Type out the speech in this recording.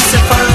Lucifer